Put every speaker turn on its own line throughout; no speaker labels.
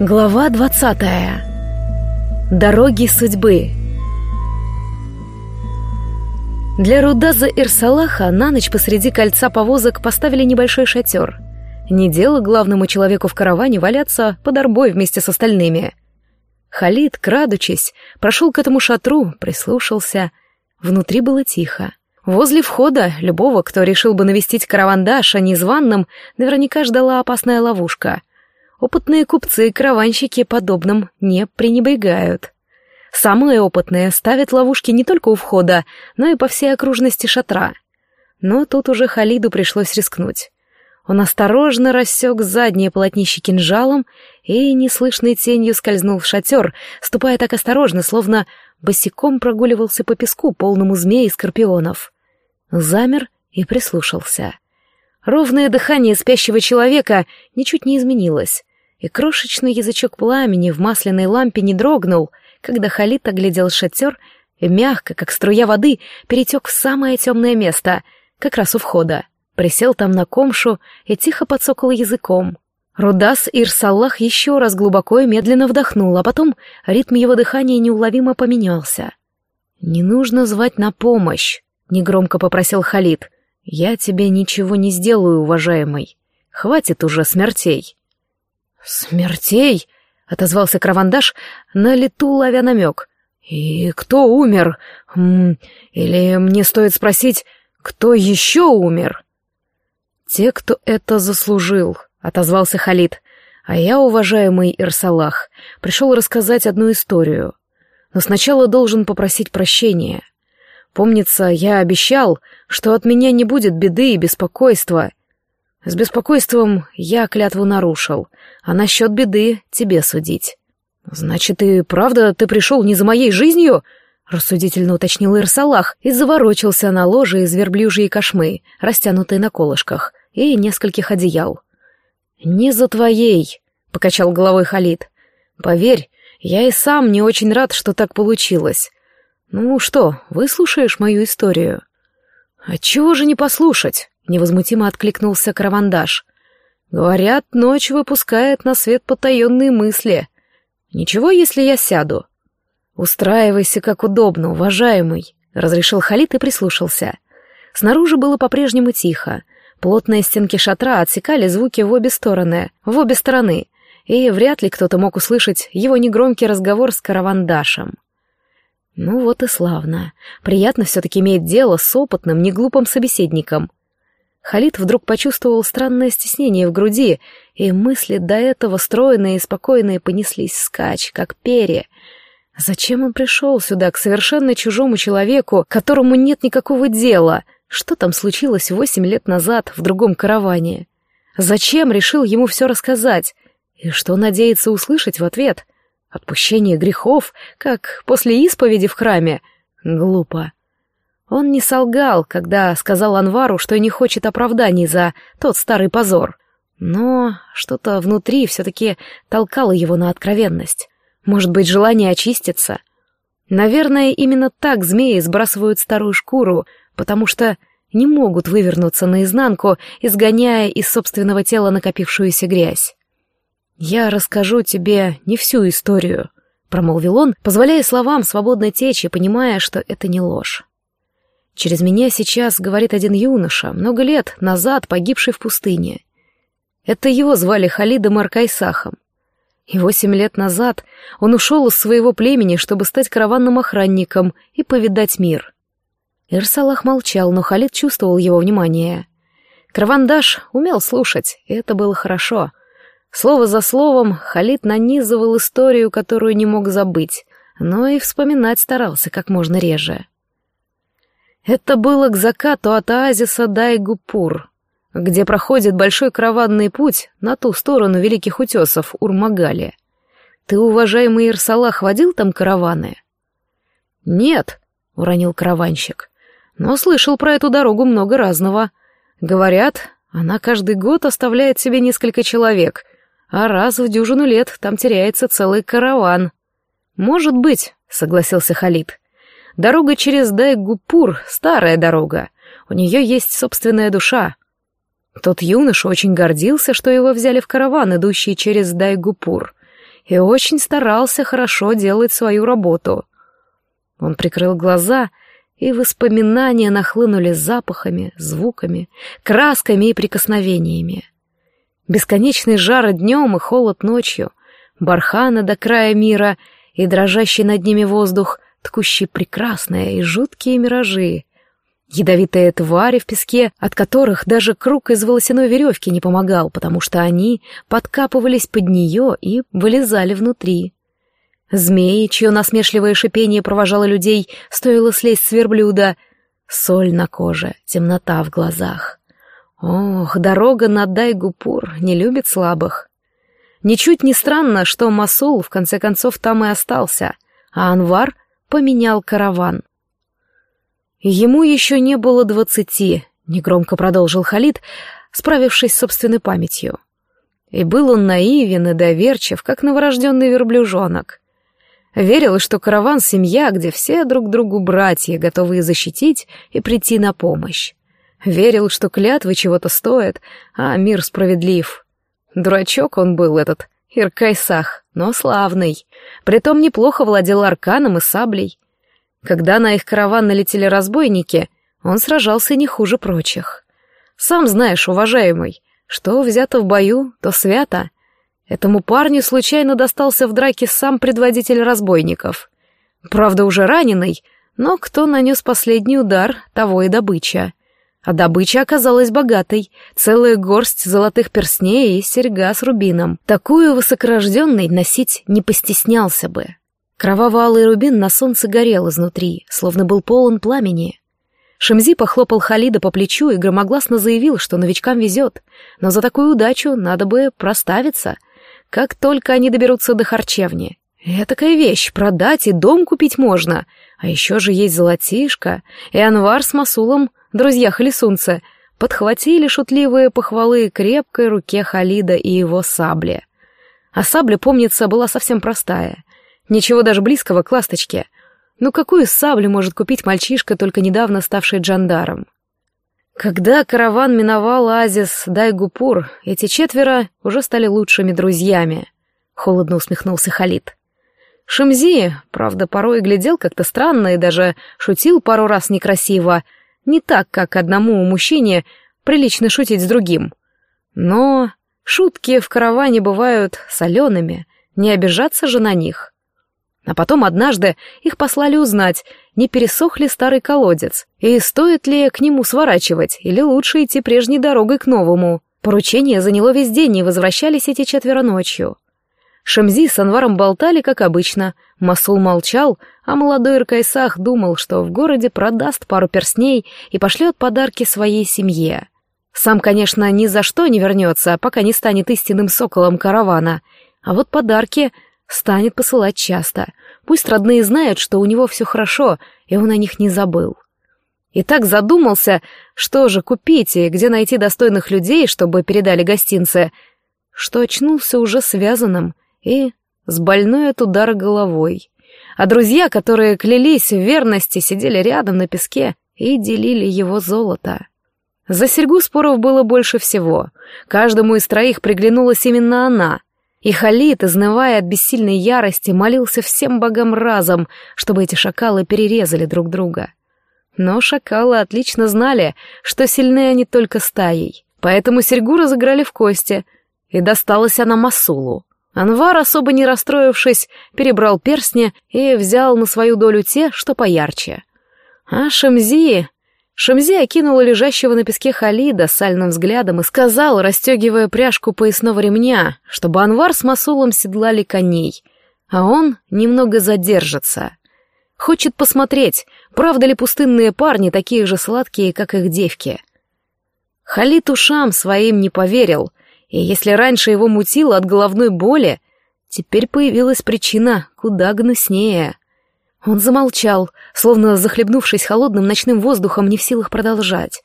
Глава двадцатая. Дороги судьбы. Для Рудаза Ирсалаха на ночь посреди кольца повозок поставили небольшой шатер. Не дело главному человеку в караване валяться под арбой вместе с остальными. Халид, крадучись, прошел к этому шатру, прислушался. Внутри было тихо. Возле входа любого, кто решил бы навестить караван Даша незваным, наверняка ждала опасная ловушка. Опытные купцы и караванщики подобным не пренебрегают. Самые опытные ставят ловушки не только у входа, но и по всей окружности шатра. Но тут уже Халиду пришлось рискнуть. Он осторожно рассек заднее полотнище кинжалом и неслышной тенью скользнул в шатер, ступая так осторожно, словно босиком прогуливался по песку, полному змей и скорпионов замер и прислушался. Ровное дыхание спящего человека ничуть не изменилось, и крошечный язычок пламени в масляной лампе не дрогнул, когда Халид оглядел шатер и мягко, как струя воды, перетек в самое темное место, как раз у входа. Присел там на комшу и тихо подсокал языком. Рудас Ирсаллах еще раз глубоко и медленно вдохнул, а потом ритм его дыхания неуловимо поменялся. «Не нужно звать на помощь», — негромко попросил Халид. «Я тебе ничего не сделаю, уважаемый. Хватит уже смертей». «Смертей?» — отозвался Кравандаш, на лету ловя намек. «И кто умер? Или мне стоит спросить, кто еще умер?» «Те, кто это заслужил», — отозвался Халид. «А я, уважаемый Ирсалах, пришел рассказать одну историю. Но сначала должен попросить прощения». Помнится, я обещал, что от меня не будет беды и беспокойства. С беспокойством я клятву нарушил, а насчет беды тебе судить. Значит, и правда ты пришел не за моей жизнью? Рассудительно уточнил Ирсалах и заворочился на ложе из верблюжьей кошмы, растянутой на колышках, и нескольких одеял. «Не за твоей», — покачал головой Халид. «Поверь, я и сам не очень рад, что так получилось. «Ну что, выслушаешь мою историю?» «А чего же не послушать?» — невозмутимо откликнулся Каравандаш. «Говорят, ночь выпускает на свет потаенные мысли. Ничего, если я сяду?» «Устраивайся как удобно, уважаемый», — разрешил Халид и прислушался. Снаружи было по-прежнему тихо. Плотные стенки шатра отсекали звуки в обе стороны, в обе стороны, и вряд ли кто-то мог услышать его негромкий разговор с Каравандашем. Ну вот и славно. Приятно все-таки иметь дело с опытным, неглупым собеседником. Халид вдруг почувствовал странное стеснение в груди, и мысли до этого стройные и спокойные понеслись скач, как перья. Зачем он пришел сюда, к совершенно чужому человеку, которому нет никакого дела? Что там случилось восемь лет назад в другом караване? Зачем решил ему все рассказать? И что надеется услышать в ответ — Отпущение грехов, как после исповеди в храме? Глупо. Он не солгал, когда сказал Анвару, что не хочет оправданий за тот старый позор. Но что-то внутри все-таки толкало его на откровенность. Может быть, желание очиститься? Наверное, именно так змеи сбрасывают старую шкуру, потому что не могут вывернуться наизнанку, изгоняя из собственного тела накопившуюся грязь. «Я расскажу тебе не всю историю», — промолвил он, позволяя словам свободно течь и понимая, что это не ложь. «Через меня сейчас говорит один юноша, много лет назад погибший в пустыне. Это его звали Халидом Аркайсахом. И восемь лет назад он ушел из своего племени, чтобы стать караванным охранником и повидать мир». Ирсалах молчал, но Халид чувствовал его внимание. Каравандаш умел слушать, и это было хорошо — Слово за словом Халид нанизывал историю, которую не мог забыть, но и вспоминать старался как можно реже. Это было к закату от оазиса Дайгупур, где проходит большой караванный путь на ту сторону великих утесов Урмагали. Ты, уважаемый Ирсалах, водил там караваны? Нет, уронил караванщик, но слышал про эту дорогу много разного. Говорят, она каждый год оставляет себе несколько человек — а раз в дюжину лет там теряется целый караван. Может быть, согласился Халид. Дорога через Дайгупур — старая дорога. У нее есть собственная душа. Тот юноша очень гордился, что его взяли в караван, идущий через Дайгупур. и очень старался хорошо делать свою работу. Он прикрыл глаза, и воспоминания нахлынули запахами, звуками, красками и прикосновениями. Бесконечный жар днем и холод ночью, барханы до края мира и дрожащий над ними воздух, ткущий прекрасные и жуткие миражи, Ядовитые твари в песке, от которых даже круг из волосяной веревки не помогал, потому что они подкапывались под нее и вылезали внутри. Змеи, чье насмешливое шипение провожало людей, стоило слезть с верблюда. Соль на коже, темнота в глазах. Ох, дорога на Дайгупур не любит слабых. Ничуть не странно, что Масул в конце концов там и остался, а Анвар поменял караван. Ему еще не было двадцати, негромко продолжил Халид, справившись с собственной памятью. И был он наивен и доверчив, как новорожденный верблюжонок. Верил, что караван — семья, где все друг другу братья, готовые защитить и прийти на помощь. Верил, что клятвы чего-то стоят, а мир справедлив. Дурачок он был этот, Иркайсах, но славный. Притом неплохо владел арканом и саблей. Когда на их караван налетели разбойники, он сражался не хуже прочих. Сам знаешь, уважаемый, что взято в бою, то свято. Этому парню случайно достался в драке сам предводитель разбойников. Правда, уже раненый, но кто нанес последний удар, того и добыча. А добыча оказалась богатой, целая горсть золотых перстней и серьга с рубином. Такую высокорожденный носить не постеснялся бы. Кроваво-алый рубин на солнце горел изнутри, словно был полон пламени. Шамзи похлопал Халида по плечу и громогласно заявил, что новичкам везет, но за такую удачу надо бы проставиться, как только они доберутся до харчевни. такая вещь, продать и дом купить можно. А еще же есть золотишко, и Анвар с Масулом, друзья Халисунца, подхватили шутливые похвалы крепкой руке Халида и его сабли. А сабля, помнится, была совсем простая — Ничего даже близкого к ласточке. Ну какую саблю может купить мальчишка, только недавно ставший джандаром? Когда караван миновал Азис Дайгупур, эти четверо уже стали лучшими друзьями. Холодно усмехнулся Халид. Шимзи, правда, порой глядел как-то странно и даже шутил пару раз некрасиво, не так, как одному мужчине прилично шутить с другим. Но шутки в караване бывают солеными, не обижаться же на них. А потом однажды их послали узнать, не пересох ли старый колодец, и стоит ли к нему сворачивать, или лучше идти прежней дорогой к новому. Поручение заняло весь день, и возвращались эти четверо ночью. Шамзи с Анваром болтали, как обычно. Масул молчал, а молодой Иркайсах думал, что в городе продаст пару перстней и пошлет подарки своей семье. Сам, конечно, ни за что не вернется, пока не станет истинным соколом каравана. А вот подарки станет посылать часто. Пусть родные знают, что у него все хорошо, и он о них не забыл. И так задумался, что же купить и где найти достойных людей, чтобы передали гостинцы, что очнулся уже связанным и с больной от удара головой. А друзья, которые клялись в верности, сидели рядом на песке и делили его золото. За серьгу споров было больше всего. Каждому из троих приглянулась именно она, и Халид, изнывая от бессильной ярости, молился всем богам разом, чтобы эти шакалы перерезали друг друга. Но шакалы отлично знали, что сильны они только стаей, поэтому серьгу разыграли в кости, и досталась она Масулу. Анвар, особо не расстроившись, перебрал перстни и взял на свою долю те, что поярче. А Шамзи Шамзи окинула лежащего на песке Халида сальным взглядом и сказал, расстегивая пряжку поясного ремня, чтобы Анвар с Масулом седлали коней, а он немного задержится. Хочет посмотреть, правда ли пустынные парни такие же сладкие, как их девки. Халид ушам своим не поверил, и если раньше его мутило от головной боли, теперь появилась причина куда гнуснее — он замолчал, словно захлебнувшись холодным ночным воздухом, не в силах продолжать.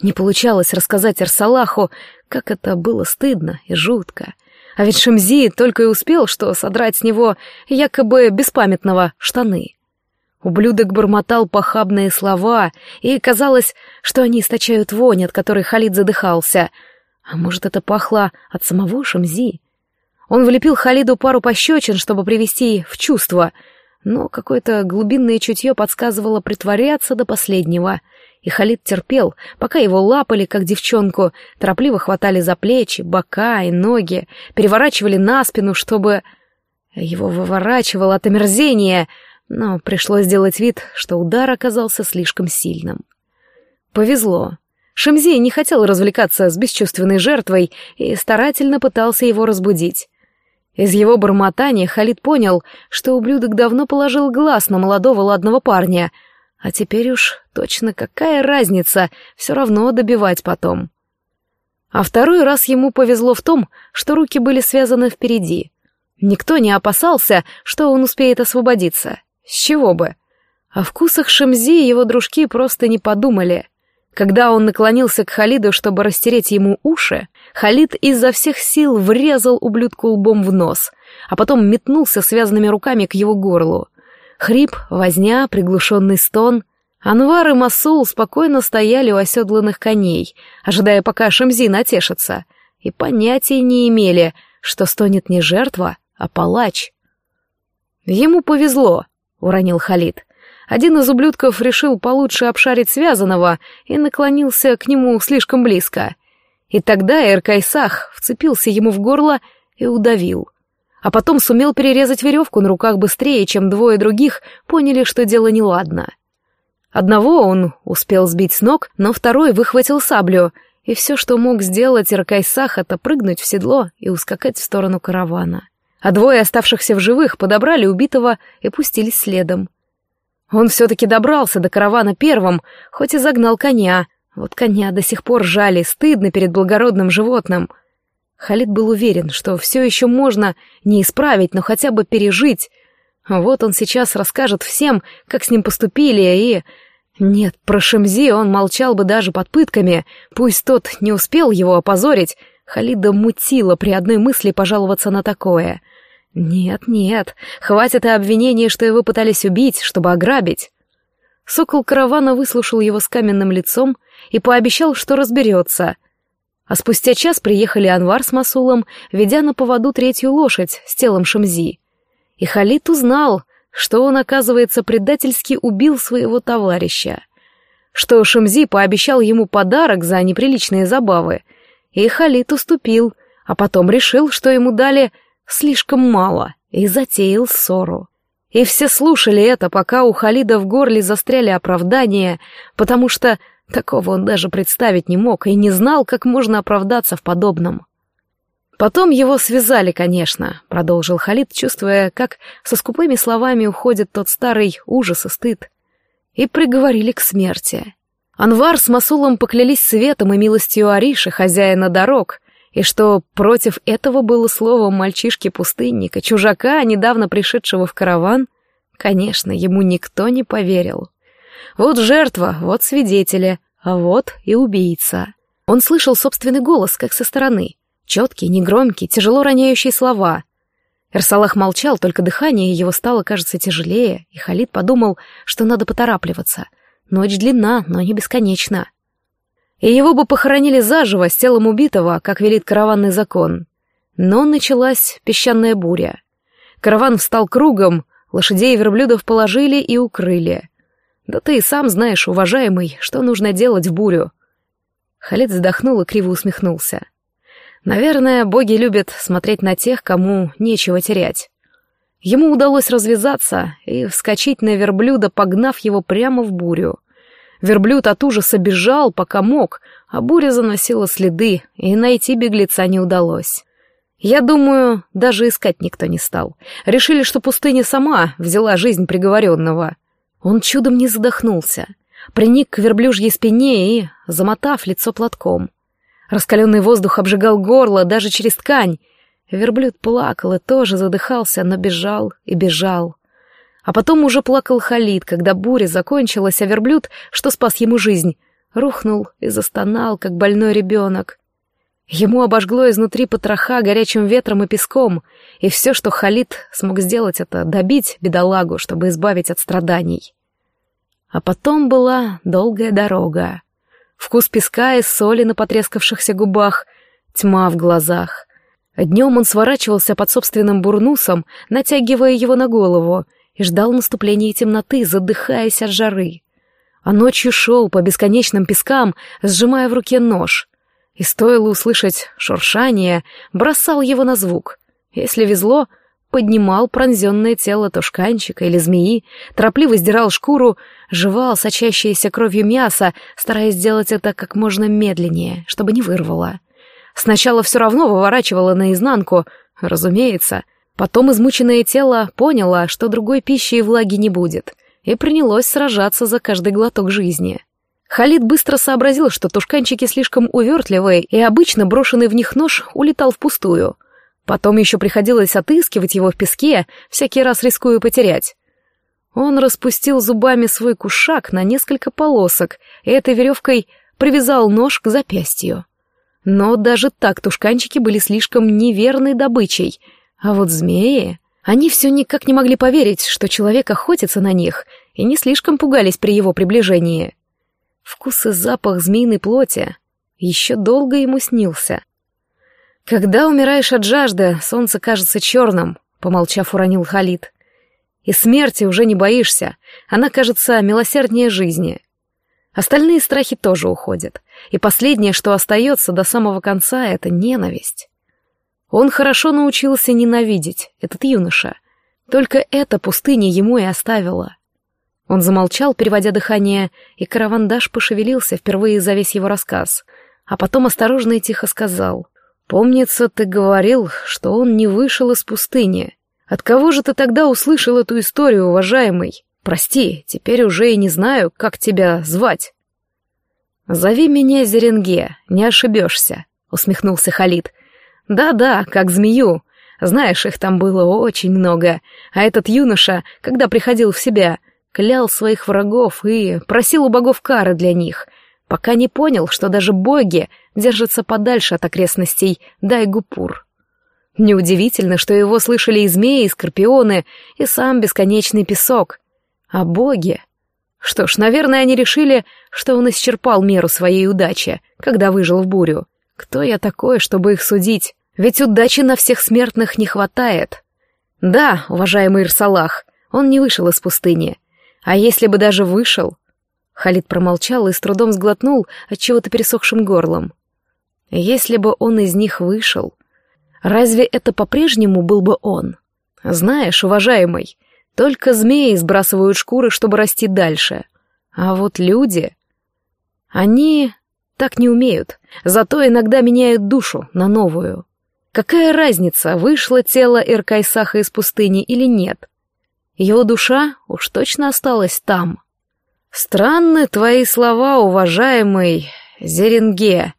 Не получалось рассказать Арсалаху, как это было стыдно и жутко. А ведь Шамзи только и успел, что содрать с него якобы беспамятного штаны. Ублюдок бормотал похабные слова, и казалось, что они источают вонь, от которой Халид задыхался. А может, это пахло от самого Шамзи? Он влепил Халиду пару пощечин, чтобы привести в чувство, но какое-то глубинное чутье подсказывало притворяться до последнего. И Халид терпел, пока его лапали, как девчонку, торопливо хватали за плечи, бока и ноги, переворачивали на спину, чтобы... Его выворачивало от омерзения, но пришлось сделать вид, что удар оказался слишком сильным. Повезло. Шемзи не хотел развлекаться с бесчувственной жертвой и старательно пытался его разбудить. Из его бормотания Халид понял, что ублюдок давно положил глаз на молодого ладного парня, а теперь уж точно какая разница, все равно добивать потом. А второй раз ему повезло в том, что руки были связаны впереди. Никто не опасался, что он успеет освободиться. С чего бы? О вкусах Шемзи его дружки просто не подумали — когда он наклонился к Халиду, чтобы растереть ему уши, Халид изо всех сил врезал ублюдку лбом в нос, а потом метнулся связанными руками к его горлу. Хрип, возня, приглушенный стон. Анвар и Масул спокойно стояли у оседланных коней, ожидая, пока Шамзи натешится, и понятия не имели, что стонет не жертва, а палач. «Ему повезло», — уронил Халид. Один из ублюдков решил получше обшарить связанного и наклонился к нему слишком близко. И тогда Эркайсах вцепился ему в горло и удавил. А потом сумел перерезать веревку на руках быстрее, чем двое других поняли, что дело неладно. Одного он успел сбить с ног, но второй выхватил саблю, и все, что мог сделать Иркайсах, это прыгнуть в седло и ускакать в сторону каравана. А двое оставшихся в живых подобрали убитого и пустились следом. Он все-таки добрался до каравана первым, хоть и загнал коня. Вот коня до сих пор жали, стыдно перед благородным животным. Халид был уверен, что все еще можно не исправить, но хотя бы пережить. Вот он сейчас расскажет всем, как с ним поступили, и... Нет, про Шемзи он молчал бы даже под пытками, пусть тот не успел его опозорить. Халида мутила при одной мысли пожаловаться на такое — «Нет, нет, хватит и обвинений, что его пытались убить, чтобы ограбить». Сокол каравана выслушал его с каменным лицом и пообещал, что разберется. А спустя час приехали Анвар с Масулом, ведя на поводу третью лошадь с телом Шамзи. И Халид узнал, что он, оказывается, предательски убил своего товарища. Что Шамзи пообещал ему подарок за неприличные забавы. И Халид уступил, а потом решил, что ему дали слишком мало, и затеял ссору. И все слушали это, пока у Халида в горле застряли оправдания, потому что такого он даже представить не мог и не знал, как можно оправдаться в подобном. Потом его связали, конечно, продолжил Халид, чувствуя, как со скупыми словами уходит тот старый ужас и стыд. И приговорили к смерти. Анвар с Масулом поклялись светом и милостью Ариши, хозяина дорог, и что против этого было слово мальчишки-пустынника, чужака, недавно пришедшего в караван, конечно, ему никто не поверил. Вот жертва, вот свидетели, а вот и убийца. Он слышал собственный голос, как со стороны. Четкий, негромкий, тяжело роняющий слова. Эрсалах молчал, только дыхание его стало, кажется, тяжелее, и Халид подумал, что надо поторапливаться. Ночь длинна, но не бесконечна и его бы похоронили заживо с телом убитого, как велит караванный закон. Но началась песчаная буря. Караван встал кругом, лошадей и верблюдов положили и укрыли. Да ты и сам знаешь, уважаемый, что нужно делать в бурю. Халид вздохнул и криво усмехнулся. Наверное, боги любят смотреть на тех, кому нечего терять. Ему удалось развязаться и вскочить на верблюда, погнав его прямо в бурю. Верблюд от ужаса бежал, пока мог, а буря заносила следы, и найти беглеца не удалось. Я думаю, даже искать никто не стал. Решили, что пустыня сама взяла жизнь приговоренного. Он чудом не задохнулся. Приник к верблюжьей спине и, замотав лицо платком. Раскаленный воздух обжигал горло даже через ткань. Верблюд плакал и тоже задыхался, но бежал и бежал. А потом уже плакал Халид, когда буря закончилась, а верблюд, что спас ему жизнь, рухнул и застонал, как больной ребенок. Ему обожгло изнутри потроха горячим ветром и песком, и все, что Халид смог сделать, это добить бедолагу, чтобы избавить от страданий. А потом была долгая дорога. Вкус песка и соли на потрескавшихся губах, тьма в глазах. Днем он сворачивался под собственным бурнусом, натягивая его на голову, и ждал наступления темноты, задыхаясь от жары. А ночью шел по бесконечным пескам, сжимая в руке нож. И стоило услышать шуршание, бросал его на звук. Если везло, поднимал пронзенное тело тушканчика или змеи, торопливо сдирал шкуру, жевал сочащееся кровью мясо, стараясь сделать это как можно медленнее, чтобы не вырвало. Сначала все равно выворачивало наизнанку, разумеется. Потом измученное тело поняло, что другой пищи и влаги не будет, и принялось сражаться за каждый глоток жизни. Халид быстро сообразил, что тушканчики слишком увертливые, и обычно брошенный в них нож улетал впустую. Потом еще приходилось отыскивать его в песке, всякий раз рискуя потерять. Он распустил зубами свой кушак на несколько полосок и этой веревкой привязал нож к запястью. Но даже так тушканчики были слишком неверной добычей. А вот змеи... Они все никак не могли поверить, что человек охотится на них, и не слишком пугались при его приближении. Вкус и запах змеиной плоти еще долго ему снился. «Когда умираешь от жажды, солнце кажется черным», — помолчав, уронил Халид. «И смерти уже не боишься, она кажется милосерднее жизни. Остальные страхи тоже уходят. И последнее, что остается до самого конца, — это ненависть. Он хорошо научился ненавидеть, этот юноша. Только эта пустыня ему и оставила. Он замолчал, переводя дыхание, и каравандаш пошевелился впервые за весь его рассказ, а потом осторожно и тихо сказал. «Помнится, ты говорил, что он не вышел из пустыни. От кого же ты тогда услышал эту историю, уважаемый?» Прости, теперь уже и не знаю, как тебя звать. Зови меня Зеренге, не ошибешься, усмехнулся Халид. Да-да, как змею. Знаешь, их там было очень много, а этот юноша, когда приходил в себя, клял своих врагов и просил у богов кары для них, пока не понял, что даже боги держатся подальше от окрестностей Дайгупур. Неудивительно, что его слышали и змеи, и скорпионы, и сам бесконечный песок — а боги? Что ж, наверное, они решили, что он исчерпал меру своей удачи, когда выжил в бурю. Кто я такой, чтобы их судить? Ведь удачи на всех смертных не хватает. Да, уважаемый Ирсалах, он не вышел из пустыни. А если бы даже вышел... Халид промолчал и с трудом сглотнул от чего-то пересохшим горлом. Если бы он из них вышел, разве это по-прежнему был бы он? Знаешь, уважаемый, только змеи сбрасывают шкуры, чтобы расти дальше. А вот люди... Они так не умеют, зато иногда меняют душу на новую. Какая разница, вышло тело Иркайсаха из пустыни или нет? Его душа уж точно осталась там. Странны твои слова, уважаемый Зеренге.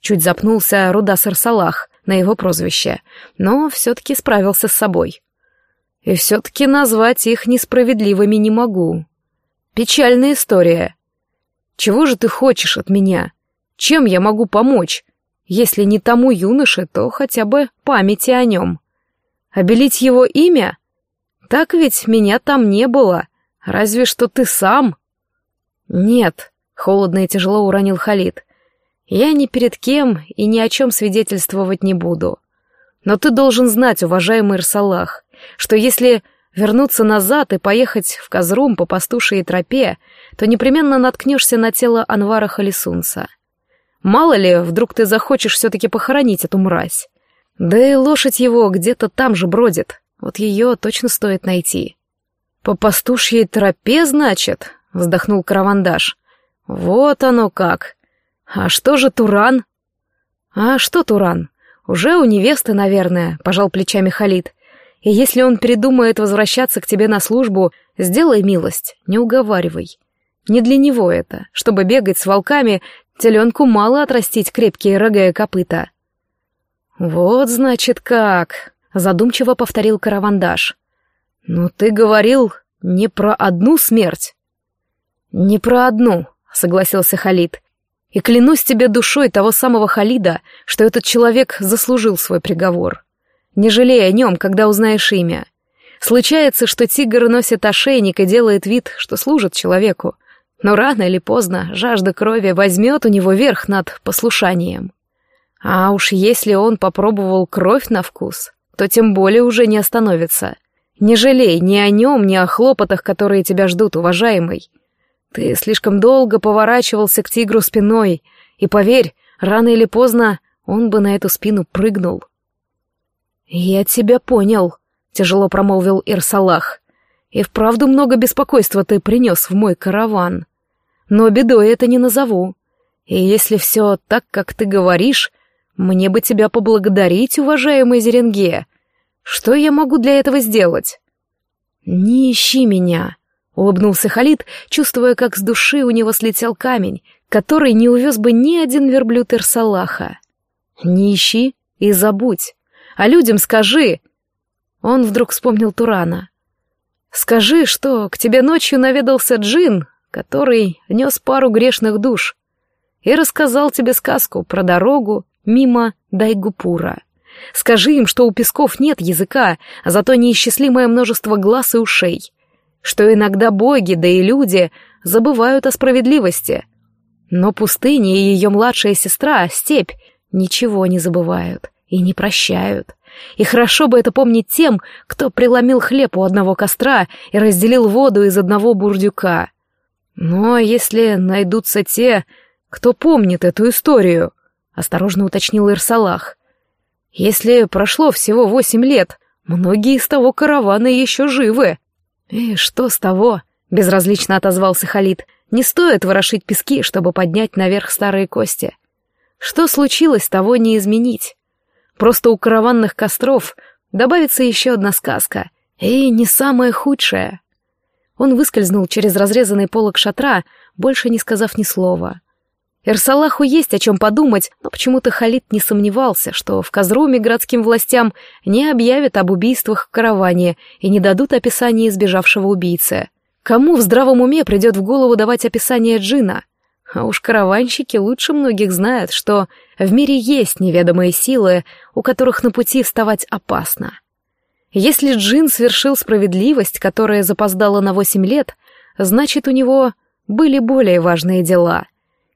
Чуть запнулся Рудас Арсалах на его прозвище, но все-таки справился с собой. И все-таки назвать их несправедливыми не могу. Печальная история. Чего же ты хочешь от меня? Чем я могу помочь? Если не тому юноше, то хотя бы памяти о нем. Обелить его имя? Так ведь меня там не было. Разве что ты сам. Нет, холодно и тяжело уронил Халид. Я ни перед кем и ни о чем свидетельствовать не буду. Но ты должен знать, уважаемый Ирсалах, что если вернуться назад и поехать в Казрум по пастушей тропе, то непременно наткнешься на тело Анвара Халисунца. Мало ли, вдруг ты захочешь все-таки похоронить эту мразь. Да и лошадь его где-то там же бродит, вот ее точно стоит найти. «По пастушьей тропе, значит?» — вздохнул Каравандаш. «Вот оно как! А что же Туран?» «А что Туран? Уже у невесты, наверное», — пожал плечами Халид. И если он передумает возвращаться к тебе на службу, сделай милость, не уговаривай. Не для него это, чтобы бегать с волками, теленку мало отрастить крепкие рога и копыта. Вот, значит, как, задумчиво повторил Каравандаш. Ну ты говорил не про одну смерть. Не про одну, согласился Халид. И клянусь тебе душой того самого Халида, что этот человек заслужил свой приговор. Не жалей о нем, когда узнаешь имя. Случается, что тигр носит ошейник и делает вид, что служит человеку. Но рано или поздно жажда крови возьмет у него верх над послушанием. А уж если он попробовал кровь на вкус, то тем более уже не остановится. Не жалей ни о нем, ни о хлопотах, которые тебя ждут, уважаемый. Ты слишком долго поворачивался к тигру спиной, и, поверь, рано или поздно он бы на эту спину прыгнул. «Я тебя понял», — тяжело промолвил Ирсалах. «И вправду много беспокойства ты принес в мой караван. Но бедой это не назову. И если все так, как ты говоришь, мне бы тебя поблагодарить, уважаемый Зеренге. Что я могу для этого сделать?» «Не ищи меня», — улыбнулся Халид, чувствуя, как с души у него слетел камень, который не увез бы ни один верблюд Ирсалаха. «Не ищи и забудь. А людям скажи...» Он вдруг вспомнил Турана. «Скажи, что к тебе ночью наведался джин, который нес пару грешных душ, и рассказал тебе сказку про дорогу мимо Дайгупура. Скажи им, что у песков нет языка, а зато неисчислимое множество глаз и ушей, что иногда боги, да и люди забывают о справедливости. Но пустыня и ее младшая сестра, степь, ничего не забывают и не прощают. И хорошо бы это помнить тем, кто преломил хлеб у одного костра и разделил воду из одного бурдюка. Но если найдутся те, кто помнит эту историю, — осторожно уточнил Ирсалах, — если прошло всего восемь лет, многие из того каравана еще живы. И что с того? — безразлично отозвался Халид. Не стоит ворошить пески, чтобы поднять наверх старые кости. Что случилось, того не изменить. Просто у караванных костров добавится еще одна сказка, и не самая худшая. Он выскользнул через разрезанный полог шатра, больше не сказав ни слова. Эрсалаху есть о чем подумать, но почему-то Халид не сомневался, что в Казруме городским властям не объявят об убийствах в караване и не дадут описания избежавшего убийцы. Кому в здравом уме придет в голову давать описание Джина? А уж караванщики лучше многих знают, что в мире есть неведомые силы, у которых на пути вставать опасно. Если Джин совершил справедливость, которая запоздала на восемь лет, значит, у него были более важные дела.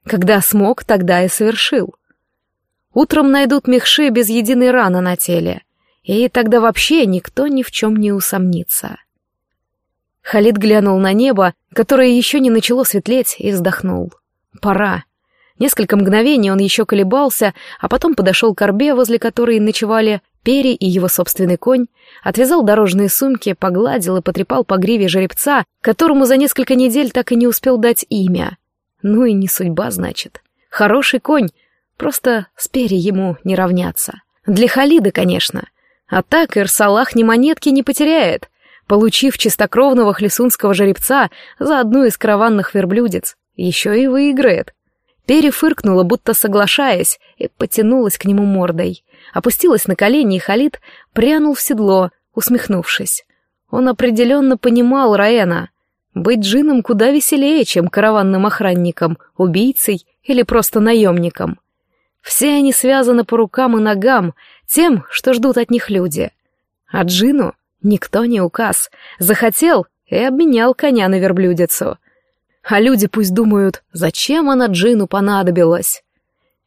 Когда смог, тогда и совершил. Утром найдут мехши без единой раны на теле, и тогда вообще никто ни в чем не усомнится. Халид глянул на небо, которое еще не начало светлеть, и вздохнул. Пора. Несколько мгновений он еще колебался, а потом подошел к орбе, возле которой ночевали Пери и его собственный конь, отвязал дорожные сумки, погладил и потрепал по гриве жеребца, которому за несколько недель так и не успел дать имя. Ну и не судьба, значит. Хороший конь, просто с Пери ему не равняться. Для Халида, конечно. А так Ирсалах ни монетки не потеряет, получив чистокровного хлесунского жеребца за одну из караванных верблюдец. Еще и выиграет. Пери фыркнула, будто соглашаясь, и потянулась к нему мордой. Опустилась на колени, и Халид прянул в седло, усмехнувшись. Он определенно понимал Раэна. Быть джином куда веселее, чем караванным охранником, убийцей или просто наемником. Все они связаны по рукам и ногам, тем, что ждут от них люди. А джину никто не указ. Захотел и обменял коня на верблюдицу — а люди пусть думают, зачем она Джину понадобилась.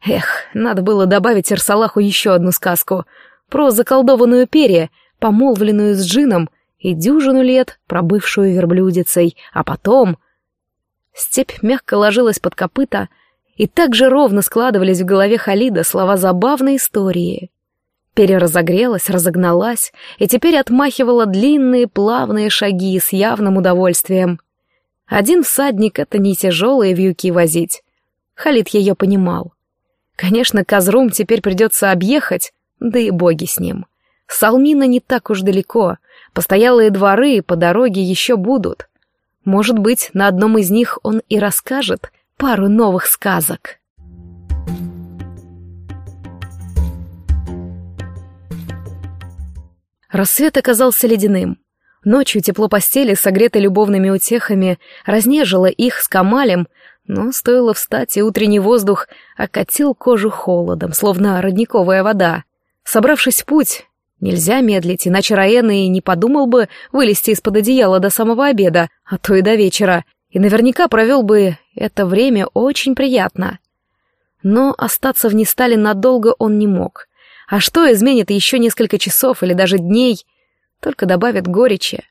Эх, надо было добавить Арсалаху еще одну сказку про заколдованную перья, помолвленную с Джином, и дюжину лет пробывшую верблюдицей, а потом... Степь мягко ложилась под копыта, и так же ровно складывались в голове Халида слова забавной истории. Переразогрелась, разогналась, и теперь отмахивала длинные плавные шаги с явным удовольствием — один всадник — это не тяжелые вьюки возить. Халид ее понимал. Конечно, Казрум теперь придется объехать, да и боги с ним. Салмина не так уж далеко, постоялые дворы по дороге еще будут. Может быть, на одном из них он и расскажет пару новых сказок. Рассвет оказался ледяным. Ночью тепло постели, согретой любовными утехами, разнежило их с Камалем, но стоило встать, и утренний воздух окатил кожу холодом, словно родниковая вода. Собравшись в путь, нельзя медлить, иначе Раен и не подумал бы вылезти из-под одеяла до самого обеда, а то и до вечера, и наверняка провел бы это время очень приятно. Но остаться в Нестале надолго он не мог. А что изменит еще несколько часов или даже дней? Только добавит горечи.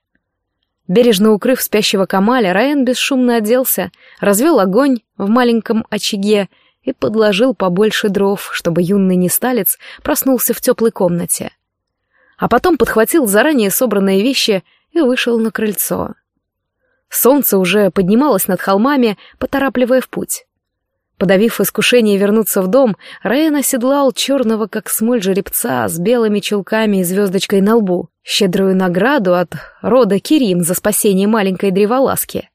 Бережно укрыв спящего Камаля, Раен бесшумно оделся, развел огонь в маленьком очаге и подложил побольше дров, чтобы юный несталец проснулся в теплой комнате. А потом подхватил заранее собранные вещи и вышел на крыльцо. Солнце уже поднималось над холмами, поторапливая в путь. Подавив искушение вернуться в дом, Райан оседлал черного, как смоль жеребца, с белыми чулками и звездочкой на лбу, щедрую награду от рода Кирим за спасение маленькой древоласки.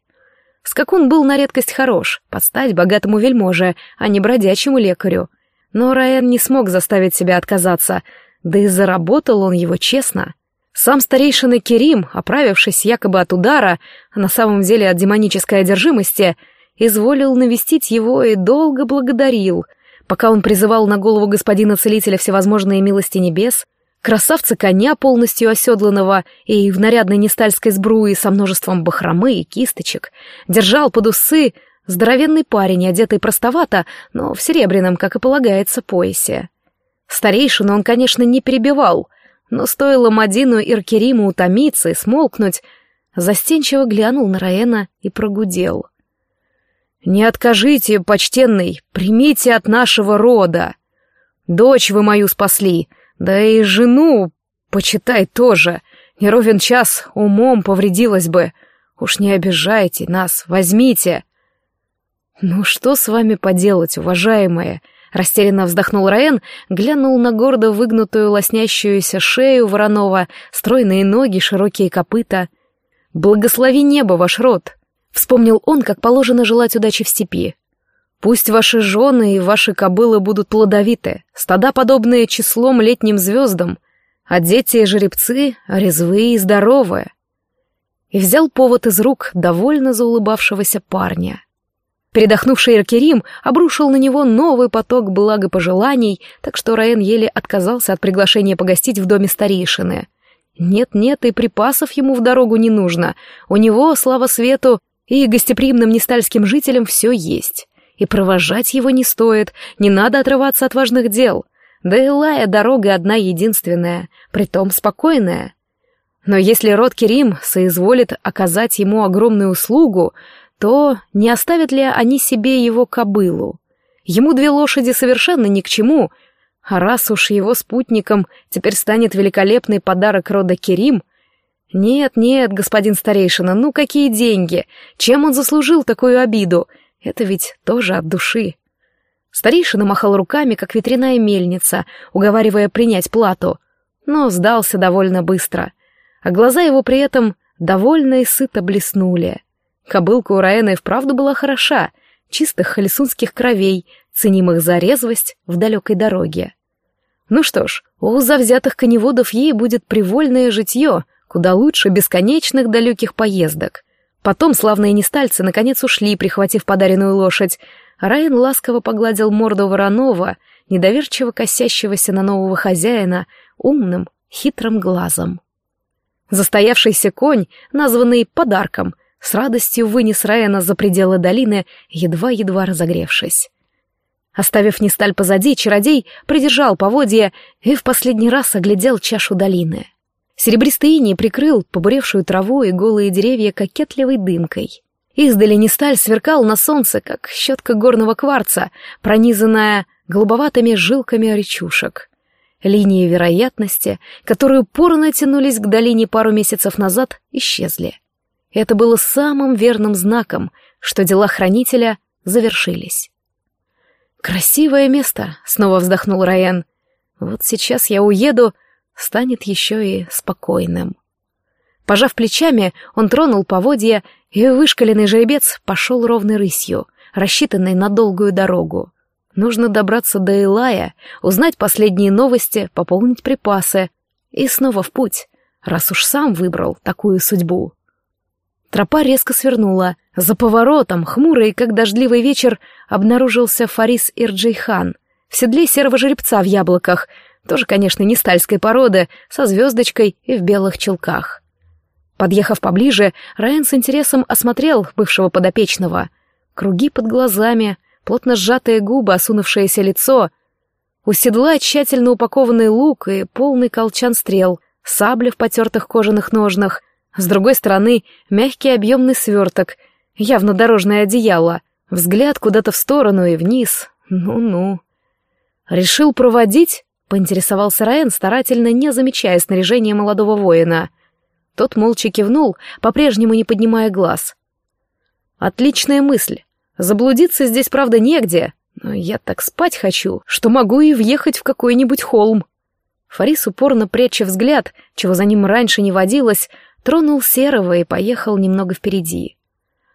Скакун был на редкость хорош, подстать богатому вельможе, а не бродячему лекарю. Но Райан не смог заставить себя отказаться, да и заработал он его честно. Сам старейшина Керим, оправившись якобы от удара, а на самом деле от демонической одержимости, изволил навестить его и долго благодарил, пока он призывал на голову господина целителя всевозможные милости небес, красавца коня, полностью оседланного и в нарядной нестальской сбруе со множеством бахромы и кисточек, держал под усы здоровенный парень, одетый простовато, но в серебряном, как и полагается, поясе. Старейшину он, конечно, не перебивал — но стоило Мадину Иркериму утомиться и смолкнуть, застенчиво глянул на Раэна и прогудел. «Не откажите, почтенный, примите от нашего рода. Дочь вы мою спасли, да и жену, почитай тоже. Не ровен час умом повредилась бы. Уж не обижайте нас, возьмите». «Ну что с вами поделать, уважаемые?» Растерянно вздохнул Раен, глянул на гордо выгнутую лоснящуюся шею Воронова, стройные ноги, широкие копыта. «Благослови небо ваш род!» Вспомнил он, как положено желать удачи в степи. «Пусть ваши жены и ваши кобылы будут плодовиты, стада, подобные числом летним звездам, а дети и жеребцы резвые и здоровые». И взял повод из рук довольно заулыбавшегося парня. Передохнувший Эркерим обрушил на него новый поток благопожеланий, так что Раен еле отказался от приглашения погостить в доме старейшины. Нет-нет, и припасов ему в дорогу не нужно. У него, слава свету, и гостеприимным нестальским жителям все есть. И провожать его не стоит, не надо отрываться от важных дел. Да и лая дорога одна единственная, притом спокойная. Но если род Керим соизволит оказать ему огромную услугу, то не оставят ли они себе его кобылу? Ему две лошади совершенно ни к чему, а раз уж его спутником теперь станет великолепный подарок рода Керим... Нет, нет, господин старейшина, ну какие деньги? Чем он заслужил такую обиду? Это ведь тоже от души. Старейшина махал руками, как ветряная мельница, уговаривая принять плату, но сдался довольно быстро, а глаза его при этом довольно и сыто блеснули. Кобылка у Раэна и вправду была хороша, чистых халисунских кровей, ценимых за резвость в далекой дороге. Ну что ж, у завзятых коневодов ей будет привольное житье, куда лучше бесконечных далеких поездок. Потом славные нестальцы наконец ушли, прихватив подаренную лошадь. Райан ласково погладил морду Воронова, недоверчиво косящегося на нового хозяина, умным, хитрым глазом. Застоявшийся конь, названный подарком, с радостью вынес Райана за пределы долины, едва-едва разогревшись. Оставив Несталь позади, чародей придержал поводья и в последний раз оглядел чашу долины. Серебристый иней прикрыл побуревшую траву и голые деревья кокетливой дымкой. Издали Несталь сверкал на солнце, как щетка горного кварца, пронизанная голубоватыми жилками речушек. Линии вероятности, которые упорно тянулись к долине пару месяцев назад, исчезли. Это было самым верным знаком, что дела хранителя завершились. «Красивое место», — снова вздохнул Райан. «Вот сейчас я уеду, станет еще и спокойным». Пожав плечами, он тронул поводья, и вышкаленный жеребец пошел ровной рысью, рассчитанной на долгую дорогу. Нужно добраться до Илая, узнать последние новости, пополнить припасы. И снова в путь, раз уж сам выбрал такую судьбу. Тропа резко свернула. За поворотом, хмурый, как дождливый вечер, обнаружился Фарис Ирджейхан в седле серого жеребца в яблоках, тоже, конечно, не стальской породы, со звездочкой и в белых челках. Подъехав поближе, Райан с интересом осмотрел бывшего подопечного. Круги под глазами, плотно сжатые губы, осунувшееся лицо. У седла тщательно упакованный лук и полный колчан стрел, сабля в потертых кожаных ножнах. С другой стороны мягкий объемный сверток, явно дорожное одеяло. Взгляд куда-то в сторону и вниз. Ну-ну. «Решил проводить?» — поинтересовался Раен, старательно не замечая снаряжения молодого воина. Тот молча кивнул, по-прежнему не поднимая глаз. «Отличная мысль. Заблудиться здесь, правда, негде, но я так спать хочу, что могу и въехать в какой-нибудь холм». Фарис, упорно пряча взгляд, чего за ним раньше не водилось, тронул Серого и поехал немного впереди.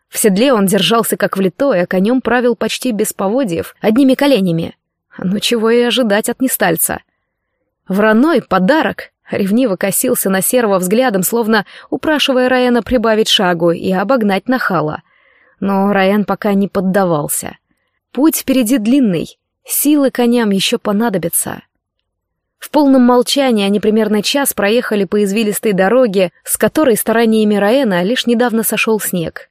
В седле он держался как влитой, а конем правил почти без поводьев, одними коленями. Ну чего и ожидать от нестальца. Враной подарок ревниво косился на серого взглядом, словно упрашивая Райана прибавить шагу и обогнать нахала. Но Райан пока не поддавался. Путь впереди длинный, силы коням еще понадобятся. В полном молчании они примерно час проехали по извилистой дороге, с которой стараниями Раэна лишь недавно сошел снег.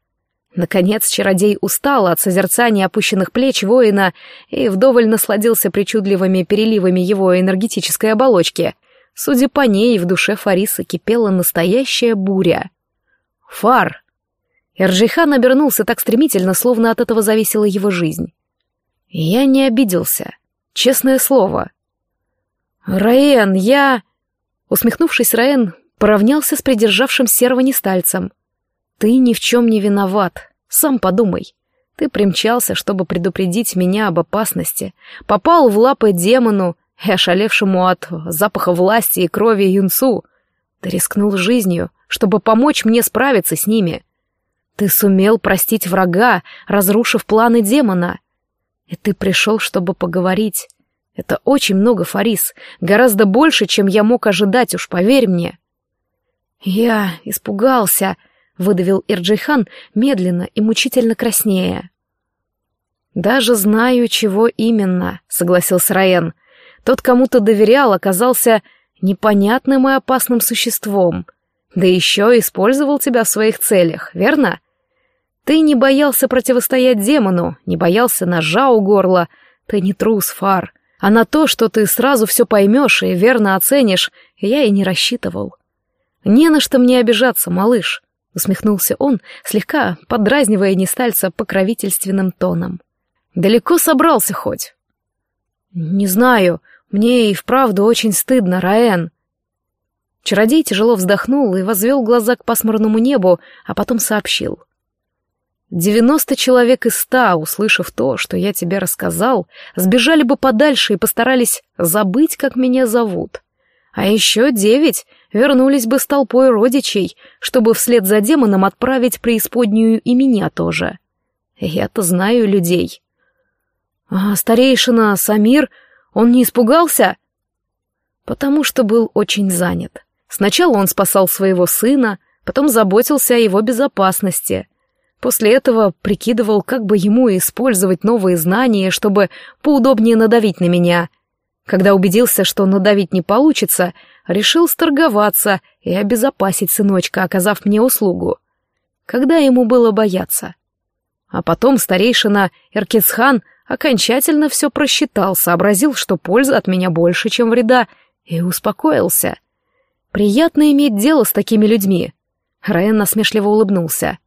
Наконец чародей устал от созерцания опущенных плеч воина и вдоволь насладился причудливыми переливами его энергетической оболочки. Судя по ней, в душе Фариса кипела настоящая буря. «Фар!» Эрджихан обернулся так стремительно, словно от этого зависела его жизнь. Я не обиделся. Честное слово. «Раен, я...» Усмехнувшись, Раен поравнялся с придержавшим серого нестальцем. «Ты ни в чем не виноват. Сам подумай. Ты примчался, чтобы предупредить меня об опасности, попал в лапы демону и ошалевшему от запаха власти и крови юнцу. Ты рискнул жизнью, чтобы помочь мне справиться с ними. Ты сумел простить врага, разрушив планы демона. И ты пришел, чтобы поговорить. Это очень много, Фарис, гораздо больше, чем я мог ожидать, уж поверь мне. Я испугался, выдавил Ирджихан медленно и мучительно краснея. «Даже знаю, чего именно», — согласился Раен. «Тот, кому то доверял, оказался непонятным и опасным существом. Да еще использовал тебя в своих целях, верно? Ты не боялся противостоять демону, не боялся ножа у горла. Ты не трус, Фар. А на то, что ты сразу все поймешь и верно оценишь, я и не рассчитывал. Не на что мне обижаться, малыш усмехнулся он, слегка подразнивая Нестальца покровительственным тоном. «Далеко собрался хоть?» «Не знаю, мне и вправду очень стыдно, Раэн». Чародей тяжело вздохнул и возвел глаза к пасмурному небу, а потом сообщил. «Девяносто человек из ста, услышав то, что я тебе рассказал, сбежали бы подальше и постарались забыть, как меня зовут. А еще девять вернулись бы с толпой родичей, чтобы вслед за демоном отправить преисподнюю и меня тоже. Я-то знаю людей. А старейшина Самир, он не испугался? Потому что был очень занят. Сначала он спасал своего сына, потом заботился о его безопасности. После этого прикидывал, как бы ему использовать новые знания, чтобы поудобнее надавить на меня — когда убедился, что надавить не получится, решил сторговаться и обезопасить сыночка, оказав мне услугу. Когда ему было бояться? А потом старейшина Эркетсхан окончательно все просчитал, сообразил, что польза от меня больше, чем вреда, и успокоился. Приятно иметь дело с такими людьми. Раен насмешливо улыбнулся.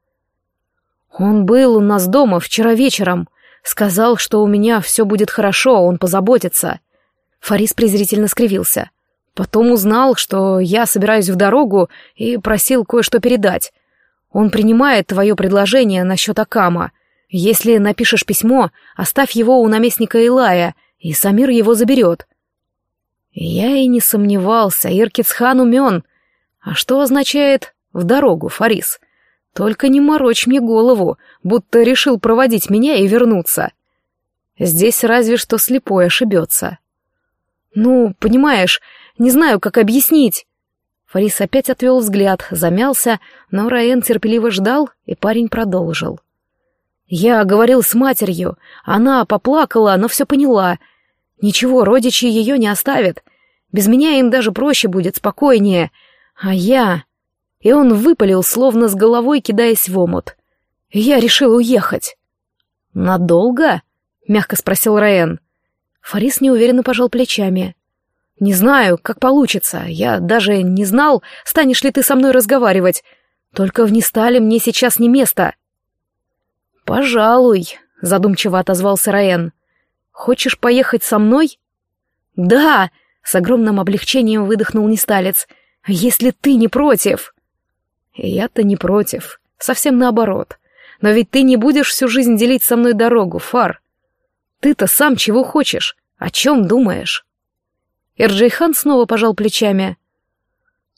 Он был у нас дома вчера вечером. Сказал, что у меня все будет хорошо, он позаботится. Фарис презрительно скривился. Потом узнал, что я собираюсь в дорогу и просил кое-что передать. Он принимает твое предложение насчет Акама. Если напишешь письмо, оставь его у наместника Илая, и Самир его заберет. Я и не сомневался, Иркицхан умен. А что означает «в дорогу, Фарис»? Только не морочь мне голову, будто решил проводить меня и вернуться. Здесь разве что слепой ошибется. «Ну, понимаешь, не знаю, как объяснить». Фарис опять отвел взгляд, замялся, но Раен терпеливо ждал, и парень продолжил. «Я говорил с матерью, она поплакала, но все поняла. Ничего, родичи ее не оставят. Без меня им даже проще будет, спокойнее. А я...» И он выпалил, словно с головой кидаясь в омут. «Я решил уехать». «Надолго?» — мягко спросил Раен. Фарис неуверенно пожал плечами. «Не знаю, как получится. Я даже не знал, станешь ли ты со мной разговаривать. Только в Нестале мне сейчас не место». «Пожалуй», — задумчиво отозвался Раен. «Хочешь поехать со мной?» «Да!» — с огромным облегчением выдохнул Несталец. «Если ты не против!» «Я-то не против. Совсем наоборот. Но ведь ты не будешь всю жизнь делить со мной дорогу, Фар. Ты-то сам чего хочешь? О чем думаешь?» Эрджейхан снова пожал плечами.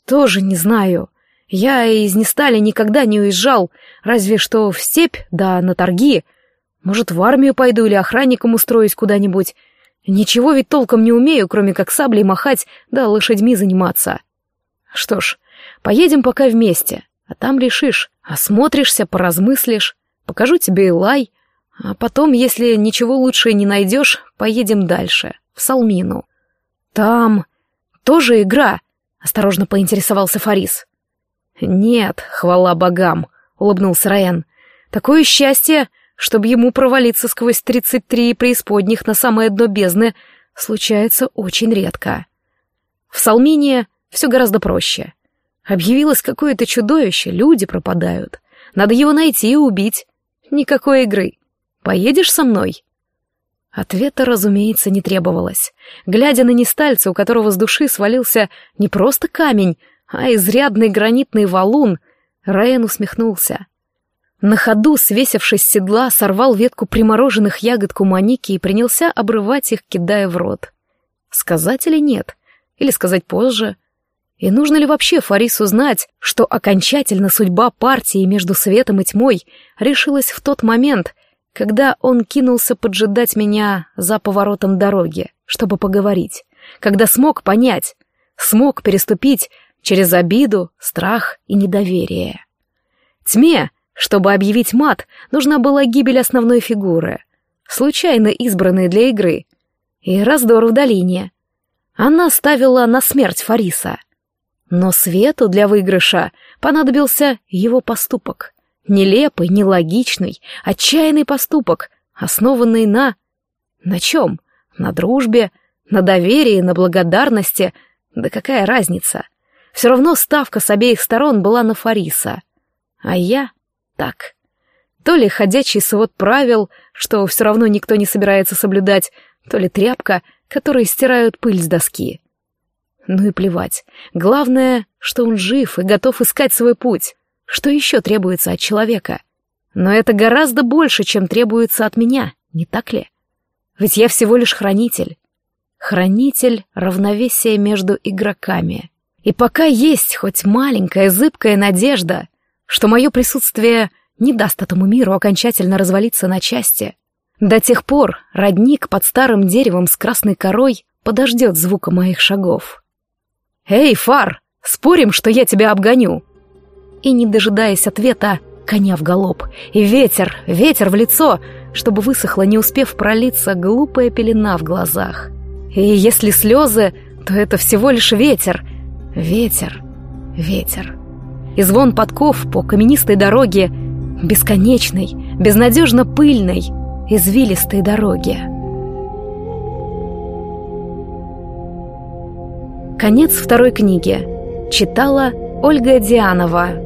«Тоже не знаю. Я из Нестали никогда не уезжал, разве что в степь, да на торги. Может, в армию пойду или охранником устроюсь куда-нибудь. Ничего ведь толком не умею, кроме как саблей махать, да лошадьми заниматься. Что ж, поедем пока вместе, а там решишь, осмотришься, поразмыслишь, покажу тебе и лай, а потом, если ничего лучше не найдешь, поедем дальше, в Салмину. Там тоже игра, осторожно поинтересовался Фарис. Нет, хвала богам, улыбнулся Райан. Такое счастье, чтобы ему провалиться сквозь тридцать три преисподних на самое дно бездны, случается очень редко. В Салмине все гораздо проще. Объявилось какое-то чудовище, люди пропадают. Надо его найти и убить. Никакой игры. Поедешь со мной?» Ответа, разумеется, не требовалось. Глядя на Нестальца, у которого с души свалился не просто камень, а изрядный гранитный валун, Райан усмехнулся. На ходу, свесившись с седла, сорвал ветку примороженных ягод куманики и принялся обрывать их, кидая в рот. Сказать или нет? Или сказать позже? И нужно ли вообще Фарису знать, что окончательно судьба партии между светом и тьмой решилась в тот момент, когда он кинулся поджидать меня за поворотом дороги, чтобы поговорить, когда смог понять, смог переступить через обиду, страх и недоверие. Тьме чтобы объявить мат, нужна была гибель основной фигуры, случайно избранной для игры, и раздор в долине. Она ставила на смерть Фариса. Но Свету для выигрыша понадобился его поступок. Нелепый, нелогичный, отчаянный поступок, основанный на... На чем? На дружбе, на доверии, на благодарности. Да какая разница? Все равно ставка с обеих сторон была на Фариса. А я так. То ли ходячий свод правил, что все равно никто не собирается соблюдать, то ли тряпка, которой стирают пыль с доски. Ну и плевать. Главное, что он жив и готов искать свой путь. Что еще требуется от человека? Но это гораздо больше, чем требуется от меня, не так ли? Ведь я всего лишь хранитель. Хранитель равновесия между игроками. И пока есть хоть маленькая зыбкая надежда, что мое присутствие не даст этому миру окончательно развалиться на части. До тех пор родник под старым деревом с красной корой подождет звука моих шагов. «Эй, Фар, спорим, что я тебя обгоню?» И, не дожидаясь ответа, коня в галоп, и ветер, ветер в лицо, чтобы высохла, не успев пролиться, глупая пелена в глазах. И если слезы, то это всего лишь ветер, ветер, ветер и звон подков по каменистой дороге, бесконечной, безнадежно пыльной, извилистой дороге. Конец второй книги. Читала Ольга Дианова.